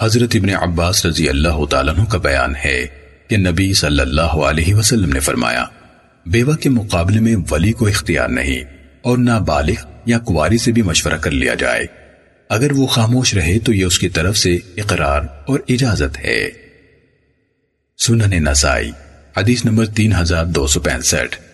حضرت ابن عباس رضی اللہ تعالیٰ عنہ کا بیان ہے کہ نبی صلی اللہ علیہ وسلم نے فرمایا، بیوہ کے مقابلے میں ولی کو اختیار نہیں اور نہ بالغ یا کواری سے بھی مشورہ کر لیا جائے۔ اگر وہ خاموش رہے تو یہ اس کی طرف سے اقرار اور اجازت ہے۔ سنن نسائی، حدیث نمبر تین ہزار دو سو پینسٹھ۔